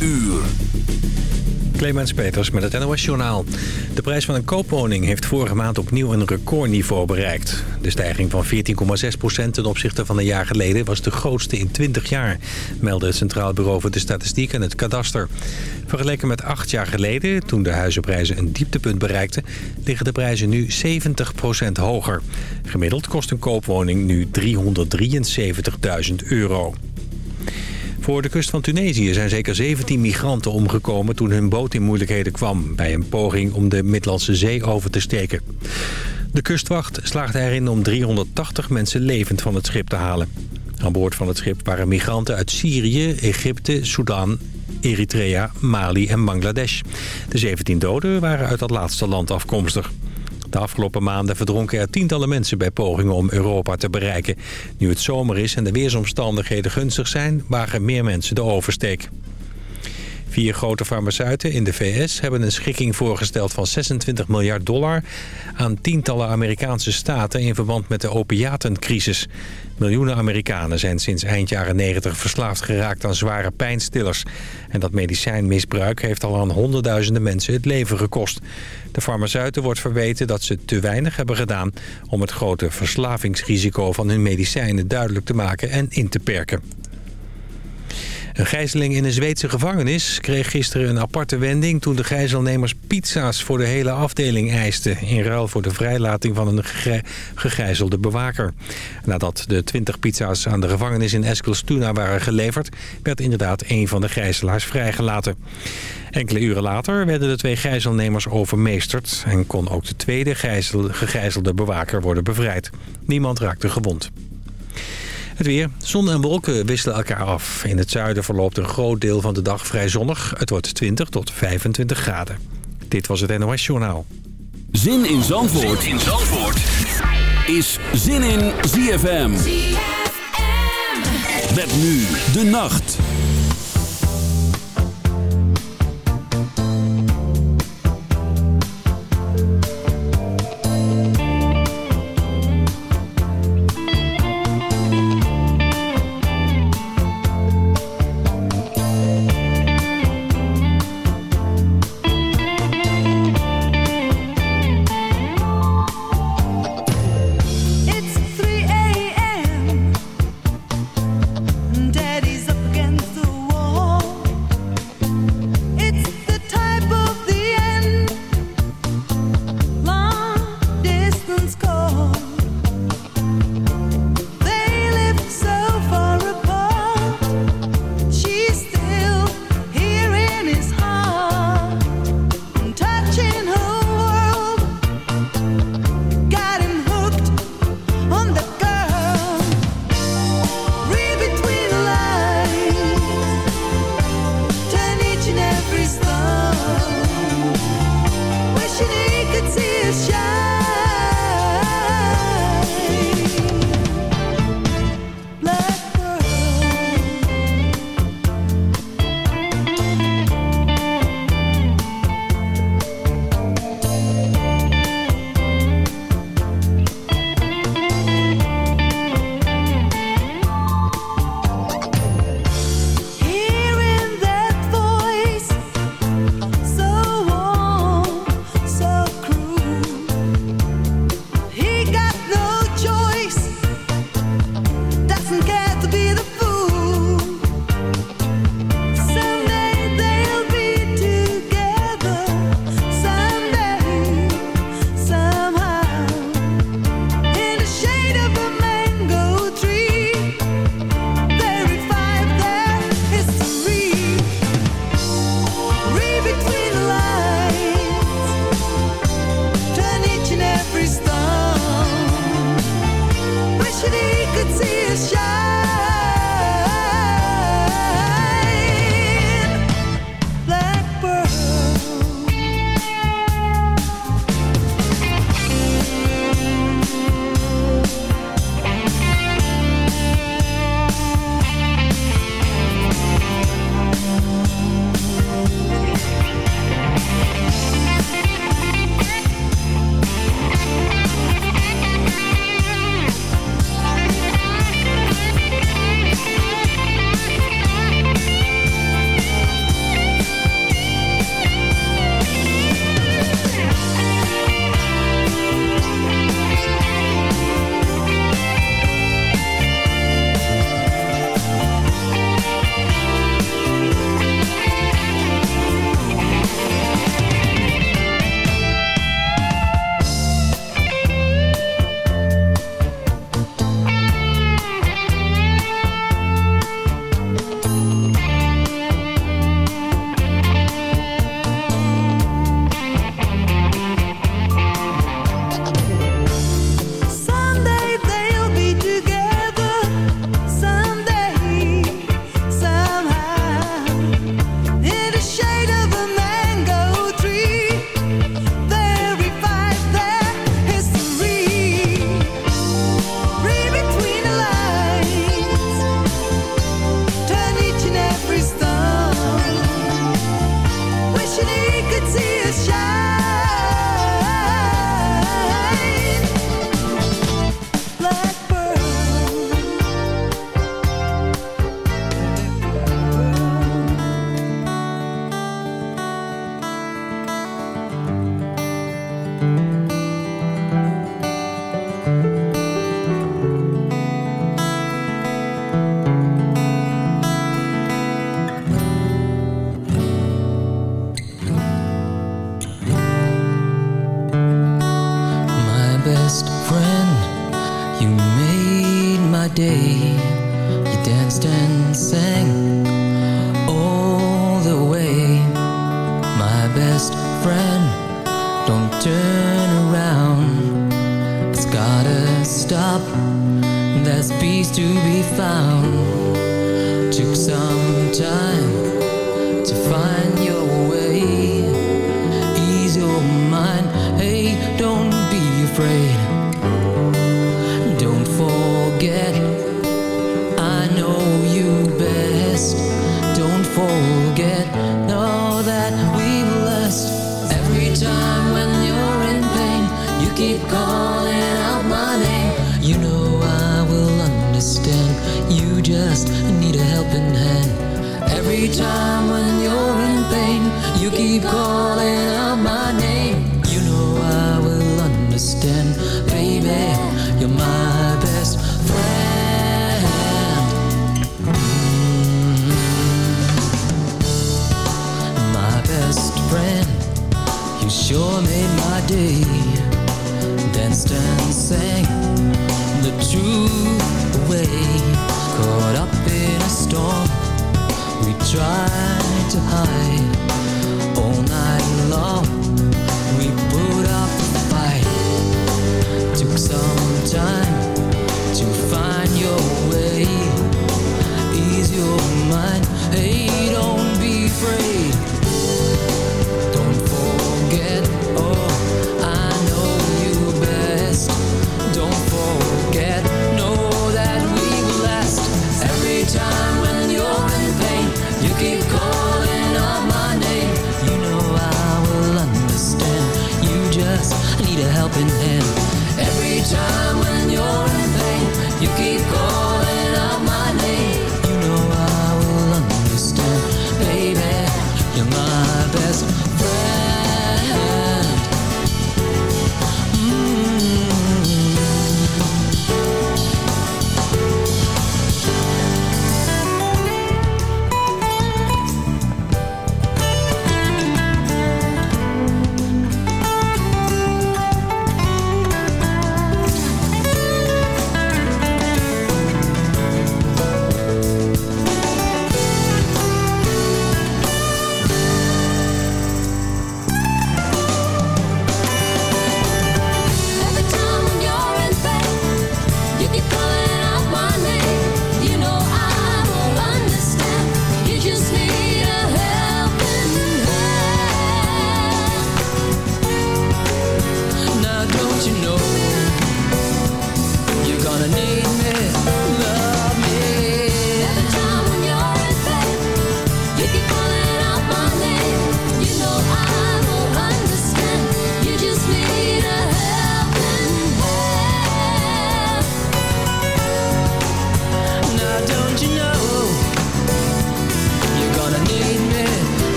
uur. Clemens Peters met het NOS Journaal. De prijs van een koopwoning heeft vorige maand opnieuw een recordniveau bereikt. De stijging van 14,6% ten opzichte van een jaar geleden... was de grootste in 20 jaar, meldde het Centraal Bureau voor de Statistiek en het Kadaster. Vergeleken met acht jaar geleden, toen de huizenprijzen een dieptepunt bereikten... liggen de prijzen nu 70% hoger. Gemiddeld kost een koopwoning nu 373.000 euro. Voor de kust van Tunesië zijn zeker 17 migranten omgekomen toen hun boot in moeilijkheden kwam... bij een poging om de Middellandse Zee over te steken. De kustwacht slaagde erin om 380 mensen levend van het schip te halen. Aan boord van het schip waren migranten uit Syrië, Egypte, Sudan, Eritrea, Mali en Bangladesh. De 17 doden waren uit dat laatste land afkomstig. De afgelopen maanden verdronken er tientallen mensen bij pogingen om Europa te bereiken. Nu het zomer is en de weersomstandigheden gunstig zijn, wagen meer mensen de oversteek. Vier grote farmaceuten in de VS hebben een schikking voorgesteld van 26 miljard dollar aan tientallen Amerikaanse staten in verband met de opiatencrisis. Miljoenen Amerikanen zijn sinds eind jaren 90 verslaafd geraakt aan zware pijnstillers. En dat medicijnmisbruik heeft al aan honderdduizenden mensen het leven gekost. De farmaceuten wordt verweten dat ze te weinig hebben gedaan om het grote verslavingsrisico van hun medicijnen duidelijk te maken en in te perken. Een gijzeling in een Zweedse gevangenis kreeg gisteren een aparte wending... toen de gijzelnemers pizza's voor de hele afdeling eisten... in ruil voor de vrijlating van een gegijzelde bewaker. Nadat de 20 pizza's aan de gevangenis in Eskilstuna waren geleverd... werd inderdaad een van de gijzelaars vrijgelaten. Enkele uren later werden de twee gijzelnemers overmeesterd... en kon ook de tweede gegijzelde bewaker worden bevrijd. Niemand raakte gewond. Het weer. Zon en wolken wisselen elkaar af. In het zuiden verloopt een groot deel van de dag vrij zonnig. Het wordt 20 tot 25 graden. Dit was het NOS Journaal. Zin in Zandvoort, zin in Zandvoort. is Zin in ZFM. ZFM. Met nu de nacht.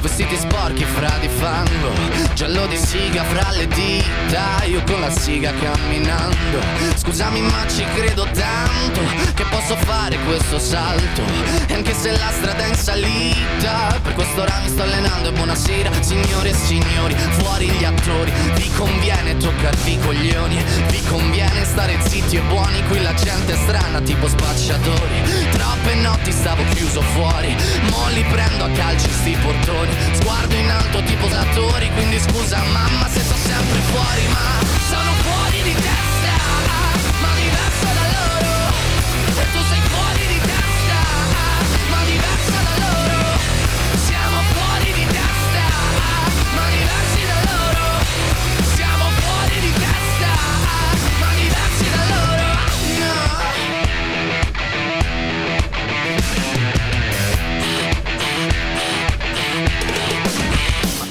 Vestiti sporchi fra di fango Giallo di siga fra le dita Io con la siga camminando. Scusami ma ci credo tanto Che posso fare questo salto. E anche se la strada è in salita Per quest'ora mi sto allenando e buonasera Signore e signori, fuori gli attori. Vi conviene toccarvi i coglioni Vi conviene stare zitti e buoni Qui la gente è strana tipo spacciatori. Troppe notti stavo chiuso fuori Mo li prendo a calci sti portoni Sguardo in alto tipo usatori Quindi scusa mamma se sto sempre fuori Ma sono fuori di testa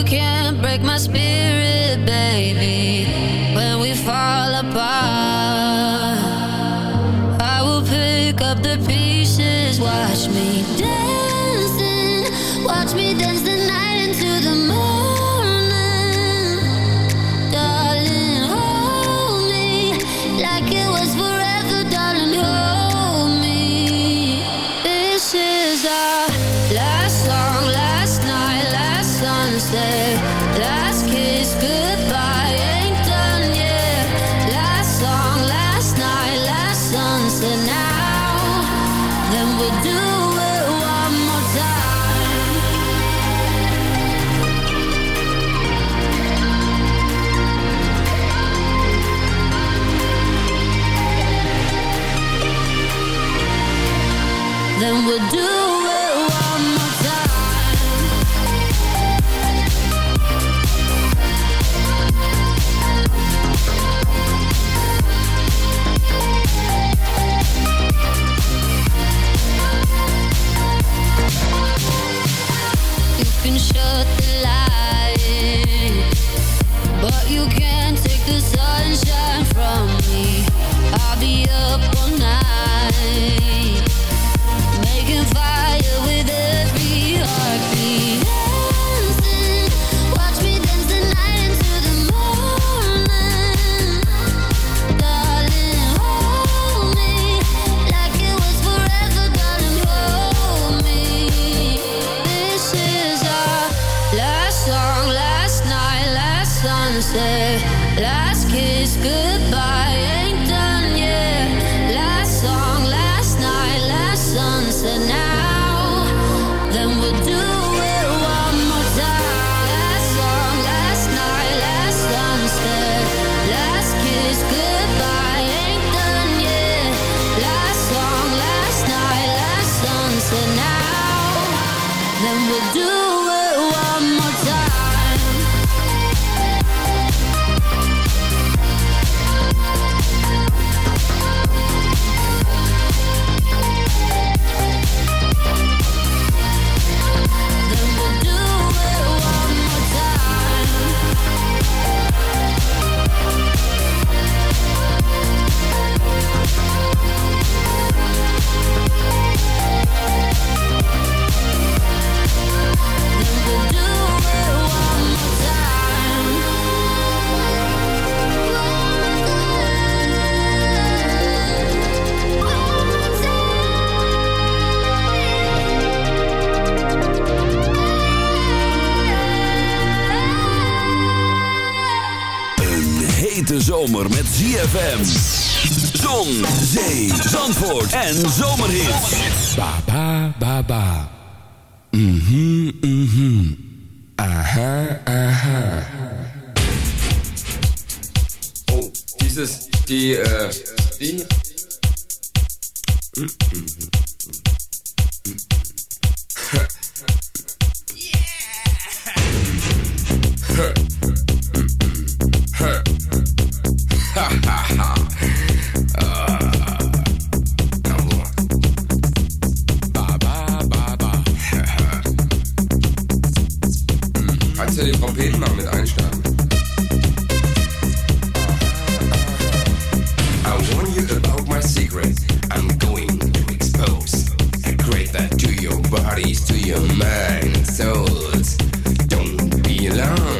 You can't break my spirit, baby. So. Trompeten mit einstarten. I warn you about my secret. I'm going to expose. I create that to your bodies, to your mind, souls. Don't be alone.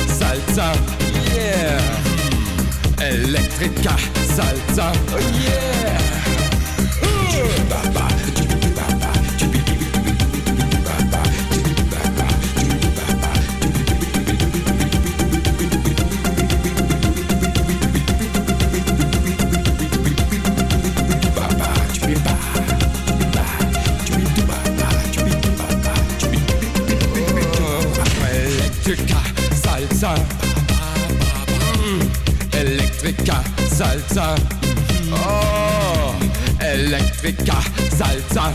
salsa. Yeah. Electrica salsa. Oh yeah. Electrica Electrica salsa. Oh, Electrica salsa.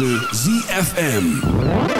ZFM.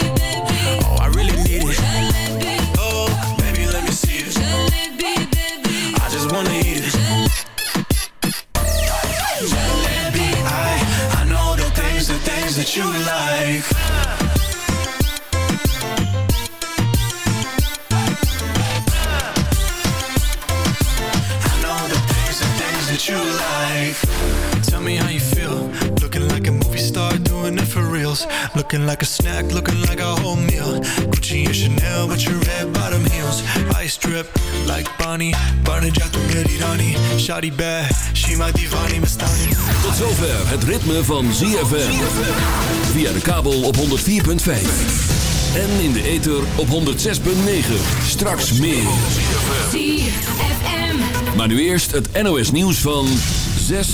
Looking like a snack, looking like a whole meal. Gucci and Chanel with your red bottom heels. Ice drip like Bonnie. Barnagata Merirani. Shawty bad, she my divani Mastani. Tot zover het ritme van ZFM. Via de kabel op 104.5. En in de ether op 106.9. Straks meer. ZFM. Maar nu eerst het NOS nieuws van 6